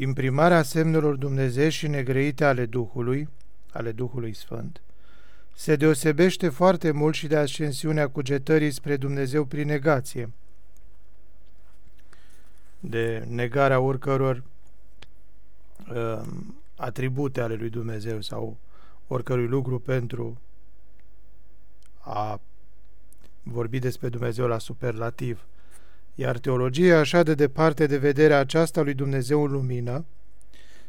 imprimarea semnelor Dumnezeu și negrăite ale Duhului, ale Duhului Sfânt, se deosebește foarte mult și de ascensiunea cugetării spre Dumnezeu prin negație, de negarea oricăror uh, atribute ale lui Dumnezeu sau oricărui lucru pentru a vorbi despre Dumnezeu la superlativ. Iar teologia așa de departe de vederea aceasta lui Dumnezeu în lumină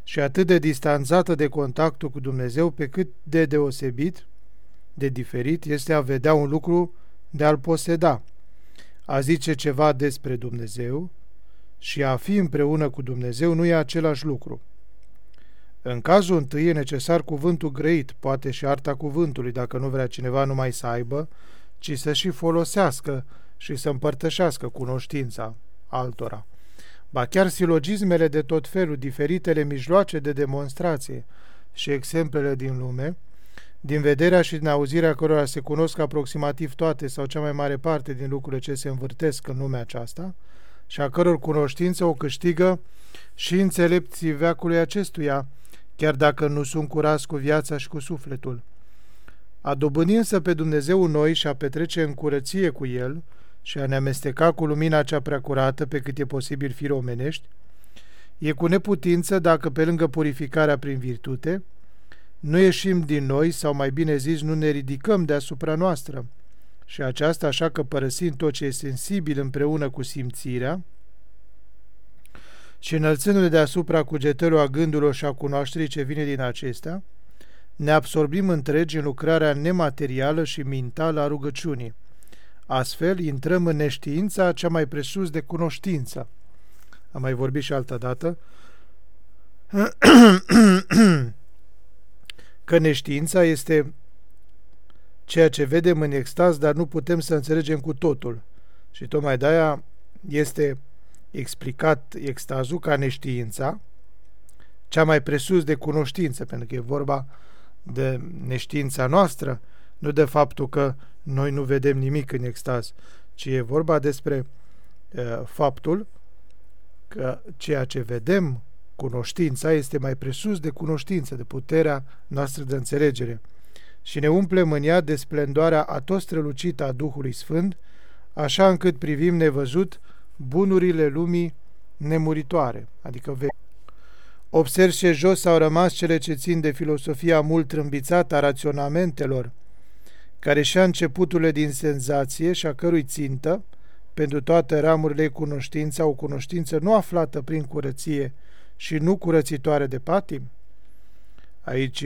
și atât de distanțată de contactul cu Dumnezeu pe cât de deosebit, de diferit, este a vedea un lucru de a-L poseda, a zice ceva despre Dumnezeu și a fi împreună cu Dumnezeu nu e același lucru. În cazul întâi e necesar cuvântul grăit, poate și arta cuvântului, dacă nu vrea cineva numai să aibă, ci să și folosească și să împărtășească cunoștința altora. Ba chiar silogismele de tot felul, diferitele mijloace de demonstrație și exemplele din lume, din vederea și din auzirea cărora se cunosc aproximativ toate sau cea mai mare parte din lucrurile ce se învârtesc în lumea aceasta și a căror cunoștință o câștigă și înțelepții veacului acestuia, chiar dacă nu sunt curați cu viața și cu sufletul. A dobândi însă pe Dumnezeu noi și a petrece în curăție cu El și a ne amesteca cu lumina cea prea curată pe cât e posibil fi omenești, e cu neputință dacă pe lângă purificarea prin virtute, nu ieșim din noi sau mai bine zis nu ne ridicăm deasupra noastră și aceasta așa că părăsind tot ce e sensibil împreună cu simțirea, și înălțându-ne deasupra cugetărilor a gândurilor și a cunoașterii ce vine din acestea, ne absorbim întregi în lucrarea nematerială și mentală a rugăciunii. Astfel, intrăm în neștiința cea mai presus de cunoștință. Am mai vorbit și altă dată că neștiința este ceea ce vedem în extaz, dar nu putem să înțelegem cu totul. Și tocmai de-aia este explicat extazul ca neștiința, cea mai presus de cunoștință, pentru că e vorba de neștiința noastră, nu de faptul că noi nu vedem nimic în extaz, ci e vorba despre uh, faptul că ceea ce vedem, cunoștința, este mai presus de cunoștință, de puterea noastră de înțelegere. Și ne umplem în ea de splendoarea atos strălucită a Duhului Sfânt, așa încât privim nevăzut bunurile lumii nemuritoare, adică ve- Observ ce jos au rămas cele ce țin de filosofia mult trâmbițată a raționamentelor, care și-a începuturile din senzație și a cărui țintă, pentru toate ramurile cunoștința, o cunoștință nu aflată prin curăție și nu curățitoare de patim? Aici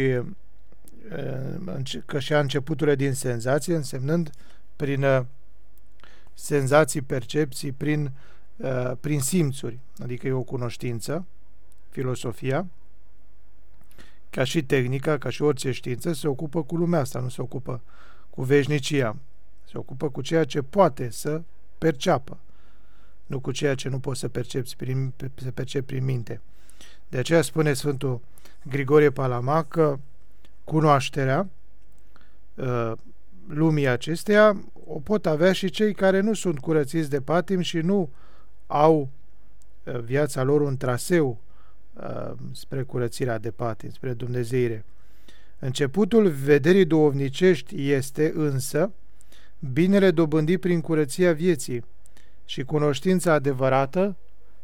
că și-a începuturile din senzație, însemnând prin senzații, percepții, prin, prin simțuri, adică e o cunoștință, filosofia, ca și tehnica, ca și orice știință, se ocupă cu lumea asta, nu se ocupă cu veșnicia. Se ocupă cu ceea ce poate să perceapă, nu cu ceea ce nu poți să percepți prin, să percepi prin minte. De aceea spune Sfântul Grigorie Palama că cunoașterea uh, lumii acesteia o pot avea și cei care nu sunt curățiți de patim și nu au uh, viața lor un traseu uh, spre curățirea de patim, spre Dumnezeire. Începutul vederii duovnicești este însă binele dobândit prin curăția vieții și cunoștința adevărată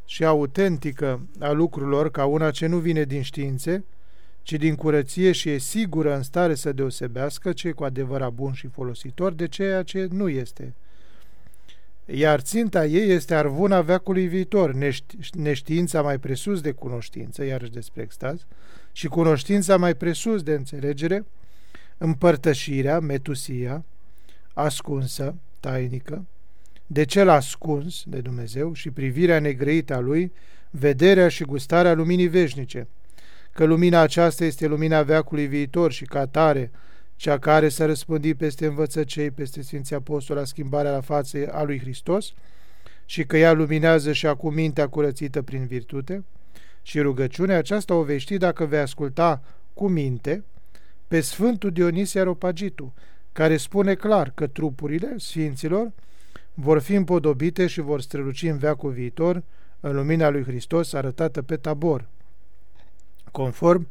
și autentică a lucrurilor ca una ce nu vine din științe, ci din curăție și e sigură în stare să deosebească ce e cu adevărat bun și folositor de ceea ce nu este. Iar ținta ei este arvuna veacului viitor, nești, neștiința mai presus de cunoștință, iarăși despre extaz, și cunoștința mai presus de înțelegere, împărtășirea, metusia, ascunsă, tainică, de cel ascuns de Dumnezeu și privirea negrăită a Lui, vederea și gustarea luminii veșnice, că lumina aceasta este lumina veacului viitor și ca tare, cea care s-a răspândit peste învățăcei, peste Sfinții Apostoli, la schimbarea la față a lui Hristos și că ea luminează și acum mintea curățită prin virtute. Și rugăciunea aceasta o vei ști dacă vei asculta cu minte pe Sfântul Dionisie Aropagitu, care spune clar că trupurile Sfinților vor fi împodobite și vor străluci în veacul viitor în lumina lui Hristos arătată pe tabor, conform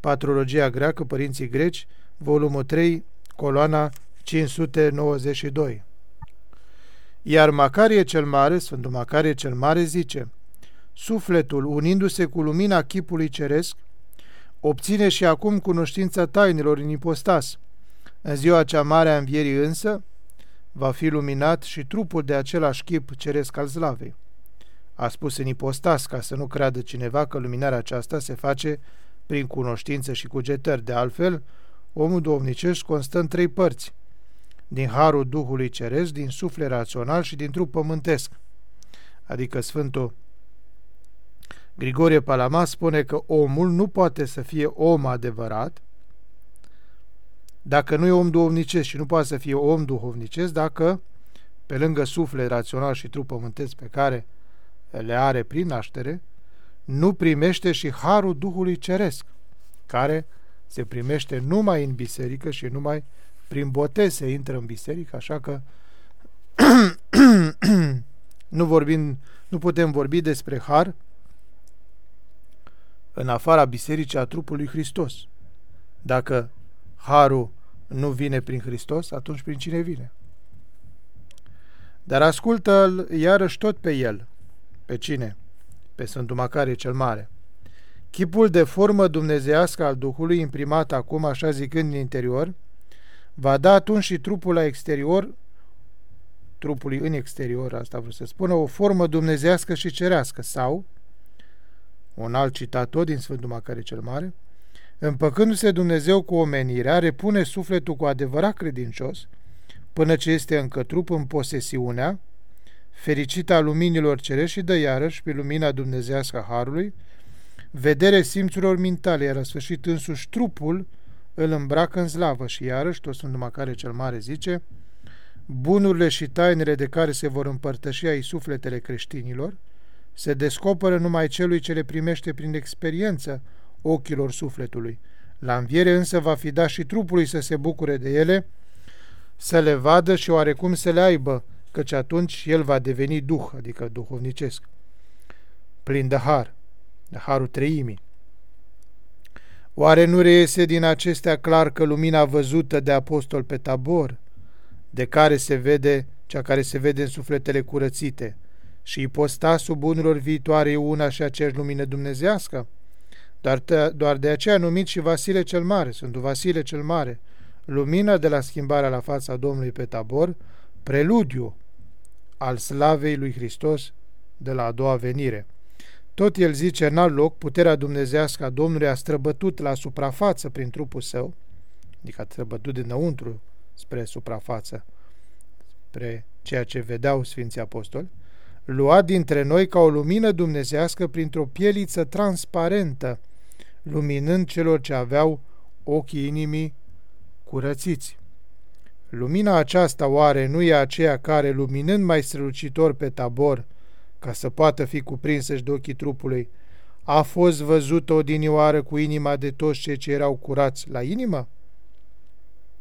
Patrologia greacă, părinții greci, volumul 3, coloana 592. Iar Macarie cel Mare, Sfântul Macarie cel Mare zice, Sufletul, unindu-se cu lumina chipului ceresc, obține și acum cunoștința tainelor în ipostas. În ziua cea mare a învierii însă, va fi luminat și trupul de același chip ceresc al slavei. A spus în ipostas ca să nu creadă cineva că luminarea aceasta se face prin cunoștință și cugetări. De altfel, omul duhovnicesc constă în trei părți, din harul Duhului Ceresc, din suflet rațional și din trup pământesc. Adică Sfântul Grigorie Palama spune că omul nu poate să fie om adevărat dacă nu e om duhovnicesc și nu poate să fie om duhovnicesc dacă, pe lângă suflet rațional și trup pământesc pe care le are prin naștere, nu primește și harul Duhului Ceresc, care se primește numai în biserică și numai prin botez se intră în biserică, așa că nu, vorbim, nu putem vorbi despre har în afara bisericii a trupului Hristos. Dacă harul nu vine prin Hristos, atunci prin cine vine? Dar ascultă-l iarăși tot pe el. Pe cine? Pe Sfântul Macarie cel Mare. Chipul de formă dumnezească al Duhului, imprimat acum, așa zicând, în interior, va da atunci și trupul la exterior, trupului în exterior, asta vreau să spună, o formă dumnezească și cerească, sau, un alt citat tot din Sfântul Macare cel Mare, împăcându-se Dumnezeu cu omenirea, repune sufletul cu adevărat credincios, până ce este încă trup în posesiunea, fericită a luminilor cerești și dă iarăși pe lumina dumnezească a Harului, vedere simțurilor mintale, iar la sfârșit însuși trupul îl îmbracă în slavă și iarăși, tot Sfântul Macare cel Mare zice, bunurile și tainele de care se vor împărtăși ai sufletele creștinilor, se descoperă numai celui ce le primește prin experiență ochilor sufletului. La înviere însă va fi dat și trupului să se bucure de ele, să le vadă și oarecum să le aibă, căci atunci el va deveni duh, adică duhovnicesc, plin de har, de harul treimii. Oare nu reiese din acestea clar că lumina văzută de apostol pe tabor, de care se vede, cea care se vede în sufletele curățite, și ipostasul bunurilor viitoare e una și aceeași lumină dumnezească? Doar, te, doar de aceea numit și Vasile cel Mare, sunt Vasile cel Mare, lumina de la schimbarea la fața Domnului pe tabor, preludiu al slavei lui Hristos de la a doua venire. Tot el zice în alt loc, puterea dumnezească a Domnului a străbătut la suprafață prin trupul său, adică a străbătut dinăuntru spre suprafață, spre ceea ce vedeau Sfinții Apostoli, luat dintre noi ca o lumină dumnezească printr-o pieliță transparentă, luminând celor ce aveau ochii inimii curățiți. Lumina aceasta oare nu e aceea care, luminând mai strălucitor pe tabor, ca să poată fi cuprinsă și de ochii trupului, a fost văzută odinioară cu inima de toți cei ce erau curați la inimă?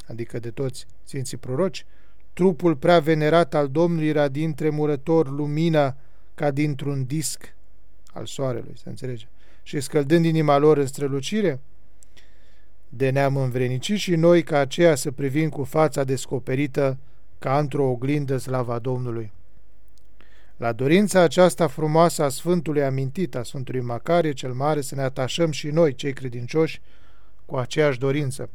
Adică de toți Sfinții Proroci? Trupul prea venerat al Domnului era din tremurător lumina ca dintr-un disc al soarelui, să înțelege, și scăldând inima lor în strălucire? De ne-am învrenicit și noi ca aceea să privim cu fața descoperită ca într-o oglindă slava Domnului. La dorința aceasta frumoasă a Sfântului amintit, a Sfântului Macarie cel Mare, să ne atașăm și noi, cei credincioși, cu aceeași dorință.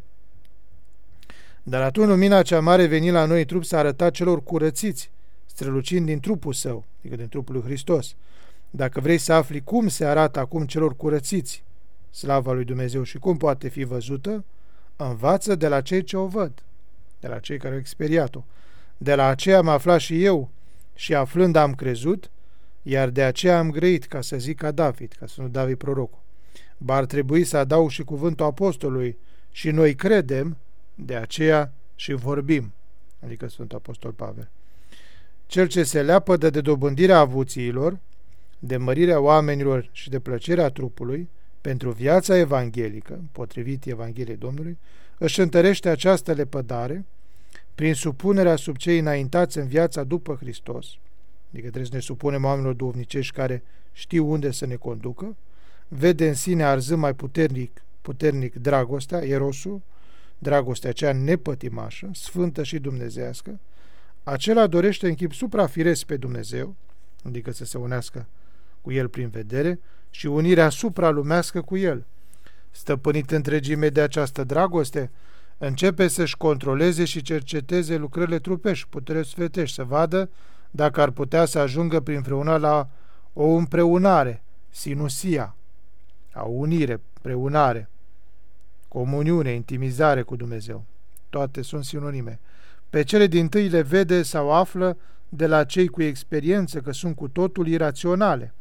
Dar atunci lumina cea mare veni la noi trup s-a arătat celor curățiți, strălucind din trupul său, adică din trupul lui Hristos. Dacă vrei să afli cum se arată acum celor curățiți, slava lui Dumnezeu și cum poate fi văzută, învață de la cei ce o văd, de la cei care au experiat-o. De la aceea am aflat și eu și aflând am crezut, iar de aceea am grăit, ca să zic ca David, ca să nu David prorocul. Ba ar trebui să adaug și cuvântul apostolului și noi credem, de aceea și vorbim, adică Sfântul Apostol Pavel. Cel ce se leapă de dobândirea avuțiilor, de mărirea oamenilor și de plăcerea trupului, pentru viața evanghelică, potrivit Evangheliei Domnului, își întărește această lepădare prin supunerea sub cei înaintați în viața după Hristos, adică trebuie să ne supunem oamenilor duhovnicești care știu unde să ne conducă, vede în sine arzând mai puternic, puternic dragostea, erosul, dragostea aceea nepătimașă, sfântă și dumnezească, acela dorește în chip suprafiresc pe Dumnezeu, adică să se unească cu El prin vedere, și unirea supralumească cu El. Stăpânit întregime de această dragoste, începe să-și controleze și cerceteze lucrările trupești, putere sfetești, să vadă dacă ar putea să ajungă prin vreuna la o împreunare, sinusia, a unire, preunare, comuniune, intimizare cu Dumnezeu. Toate sunt sinonime. Pe cele din tâi le vede sau află de la cei cu experiență că sunt cu totul iraționale.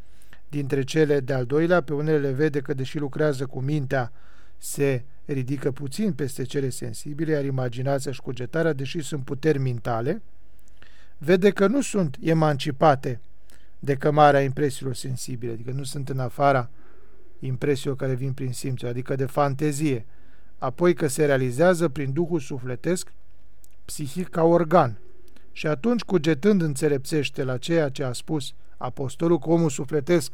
Dintre cele de-al doilea, pe unele le vede că, deși lucrează cu mintea, se ridică puțin peste cele sensibile, iar imaginația și cugetarea, deși sunt puteri mentale, vede că nu sunt emancipate de cămarea impresiilor sensibile, adică nu sunt în afara impresiilor care vin prin simțuri, adică de fantezie, apoi că se realizează prin Duhul sufletesc psihic ca organ. Și atunci, cugetând înțelepțește la ceea ce a spus apostolul, că omul sufletesc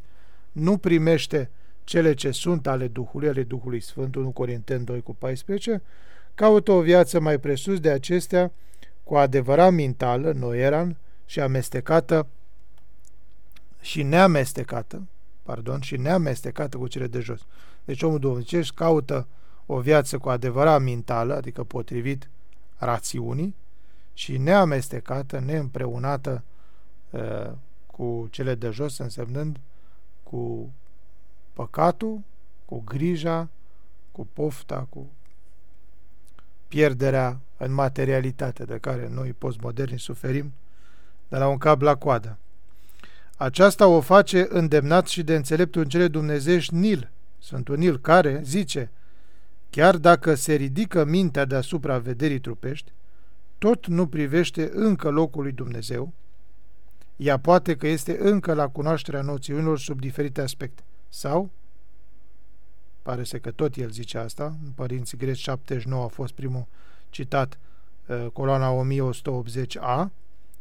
nu primește cele ce sunt ale Duhului, ale Duhului Sfânt, 1 Corinteni 2 cu 14, caută o viață mai presus de acestea, cu adevărat mentală, noieran, și amestecată și neamestecată, pardon, și neamestecată cu cele de jos. Deci omul duhovnicesc caută o viață cu adevărat mentală, adică potrivit rațiunii, și neamestecată, neîmpreunată uh, cu cele de jos, însemnând cu păcatul, cu grija, cu pofta, cu pierderea în materialitate de care noi postmoderni suferim de la un cap la coadă. Aceasta o face îndemnat și de înțeleptul în cele dumnezești Nil, Sfântul Nil, care zice, chiar dacă se ridică mintea deasupra vederii trupești, tot nu privește încă locul lui Dumnezeu, ea poate că este încă la cunoașterea noțiunilor sub diferite aspecte. Sau, pare să că tot el zice asta, în Părinții Greci 79 a fost primul citat, uh, coloana 1180A,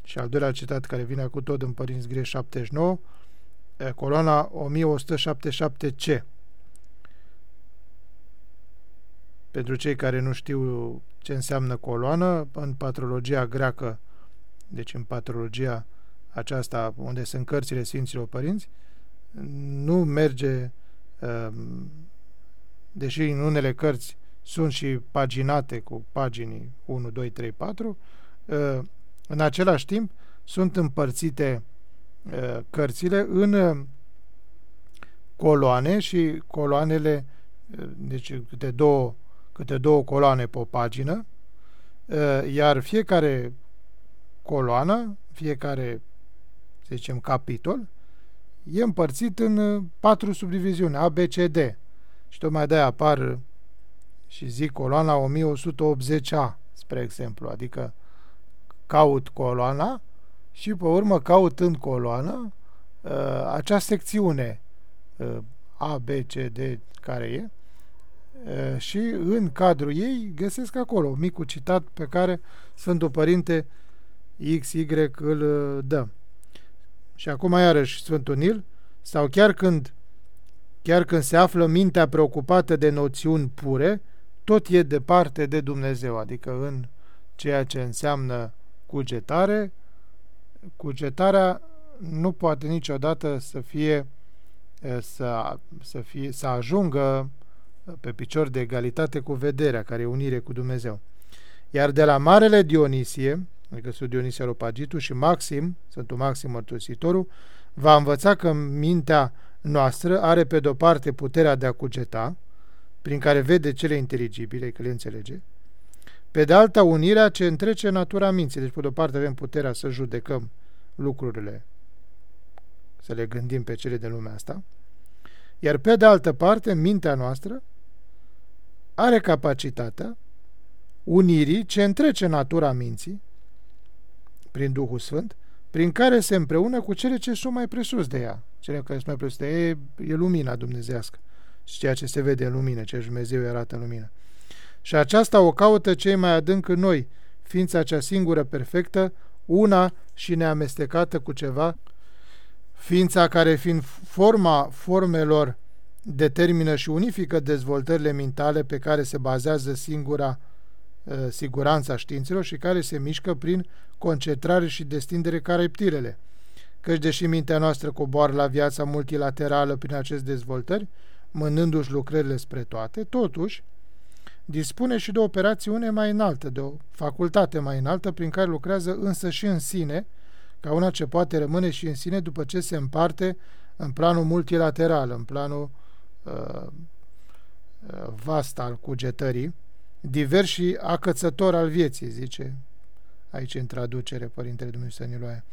și al doilea citat care vine cu tot în Părinți Greci 79, uh, coloana 1177C. Pentru cei care nu știu ce înseamnă coloană, în patrologia greacă, deci în patrologia aceasta unde sunt cărțile Sfinților Părinți, nu merge, um, deși în unele cărți sunt și paginate cu paginii 1, 2, 3, 4, în același timp sunt împărțite uh, cărțile în uh, coloane și coloanele, uh, deci câte două, câte două coloane pe o pagină, iar fiecare coloană, fiecare, să zicem, capitol, e împărțit în uh, patru subdiviziuni, A, B, C, D. Și tocmai de-aia apar și zic coloana 1180A, spre exemplu, adică caut coloana și pe urmă caut în coloană uh, acea secțiune uh, A, B, C, D care e uh, și în cadrul ei găsesc acolo micul citat pe care Sfântul Părinte XY îl uh, dă. Și acum iarăși Sfântul Nil, sau chiar când, chiar când se află mintea preocupată de noțiuni pure, tot e departe de Dumnezeu, adică în ceea ce înseamnă cugetare, cugetarea nu poate niciodată să fie să, să, fie, să ajungă pe picior de egalitate cu vederea, care e unire cu Dumnezeu. Iar de la Marele Dionisie, adică Sfântul Dionisie Aropagitu și Maxim, Sfântul Maxim Mărturisitorul, va învăța că mintea noastră are pe de-o parte puterea de a cugeta, prin care vede cele inteligibile, că le înțelege, pe de alta unirea ce întrece natura minții. Deci, pe de-o parte avem puterea să judecăm lucrurile, să le gândim pe cele de lumea asta, iar pe de altă parte, mintea noastră are capacitatea unirii ce întrece natura minții, prin Duhul Sfânt, prin care se împreună cu cele ce sunt mai presus de ea. Cele care sunt mai presus de ea e, e lumina dumnezească și ceea ce se vede în lumină, ce Dumnezeu îi arată în lumină. Și aceasta o caută cei mai adânc în noi, ființa cea singură perfectă, una și neamestecată cu ceva, ființa care fiind forma formelor determină și unifică dezvoltările mentale pe care se bazează singura uh, siguranța științelor și care se mișcă prin concentrare și destindere ca reptilele. Căci deși mintea noastră coboară la viața multilaterală prin aceste dezvoltări, mânându-și lucrările spre toate, totuși, dispune și de o operațiune mai înaltă, de o facultate mai înaltă prin care lucrează însă și în sine, ca una ce poate rămâne și în sine după ce se împarte în planul multilateral, în planul uh, uh vast al cugetării, divers și acățător al vieții, zice aici în traducere Părintele Dumnezeu Niloae.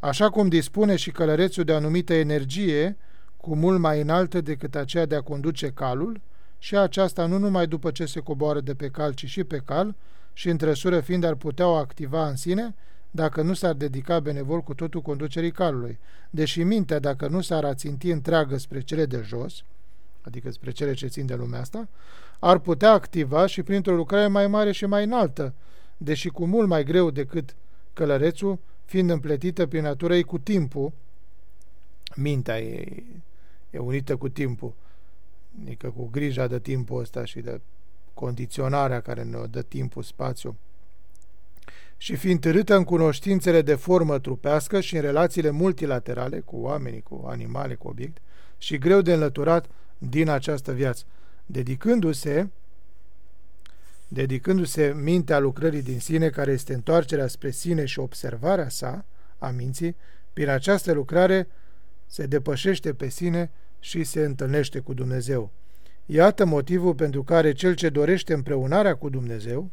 Așa cum dispune și călărețul de anumită energie, cu mult mai înaltă decât aceea de a conduce calul, și aceasta nu numai după ce se coboară de pe cal, ci și pe cal, și în trăsură fiind ar putea o activa în sine, dacă nu s-ar dedica benevol cu totul conducerii calului. Deși mintea, dacă nu s-ar aținti întreagă spre cele de jos, adică spre cele ce țin de lumea asta, ar putea activa și printr-o lucrare mai mare și mai înaltă, deși cu mult mai greu decât călărețul, fiind împletită prin natura ei cu timpul, mintea e, e unită cu timpul, adică cu grija de timpul ăsta și de condiționarea care ne dă timpul, spațiu, și fiind târâtă în cunoștințele de formă trupească și în relațiile multilaterale cu oamenii, cu animale, cu obiect, și greu de înlăturat din această viață, dedicându-se dedicându-se mintea lucrării din sine, care este întoarcerea spre sine și observarea sa, a minții, prin această lucrare se depășește pe sine și se întâlnește cu Dumnezeu. Iată motivul pentru care cel ce dorește împreunarea cu Dumnezeu,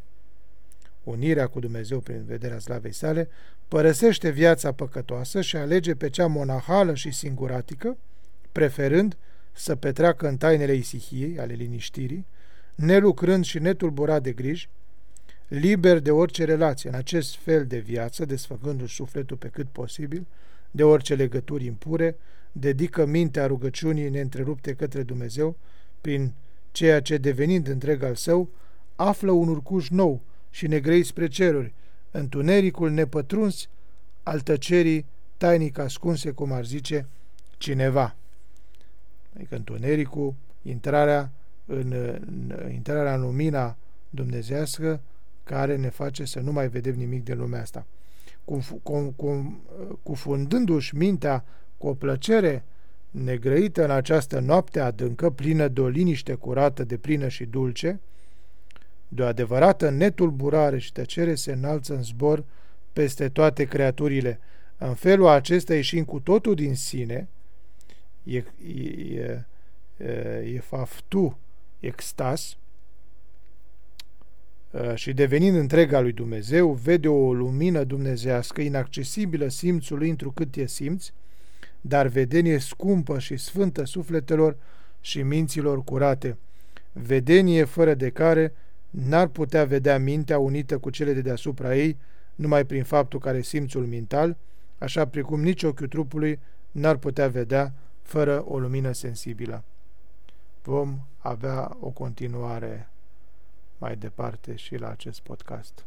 unirea cu Dumnezeu prin vederea slavei sale, părăsește viața păcătoasă și alege pe cea monahală și singuratică, preferând să petreacă în tainele isihiei, ale liniștirii, nelucrând și netulburat de griji, liber de orice relație în acest fel de viață, desfăcându-și sufletul pe cât posibil, de orice legături impure, dedică mintea rugăciunii neîntrerupte către Dumnezeu, prin ceea ce, devenind întreg al său, află un urcuș nou și negrei spre ceruri, întunericul nepătruns al tăcerii tainic ascunse, cum ar zice cineva. Adică întunericul, intrarea în, în intrarea în lumina dumnezească care ne face să nu mai vedem nimic de lumea asta. Cum, cum, cum, cufundându-și mintea cu o plăcere negrăită în această noapte adâncă, plină de o liniște curată, de plină și dulce, de o adevărată netulburare și tăcere se înalță în zbor peste toate creaturile. În felul acesta, ieșind cu totul din sine, e, e, e, e faftu extas uh, și devenind întreg lui Dumnezeu, vede o lumină dumnezească inaccesibilă simțului întrucât e simți, dar vedenie scumpă și sfântă sufletelor și minților curate, vedenie fără de care n-ar putea vedea mintea unită cu cele de deasupra ei, numai prin faptul care simțul mental, așa precum nici ochiul trupului n-ar putea vedea fără o lumină sensibilă vom avea o continuare mai departe și la acest podcast.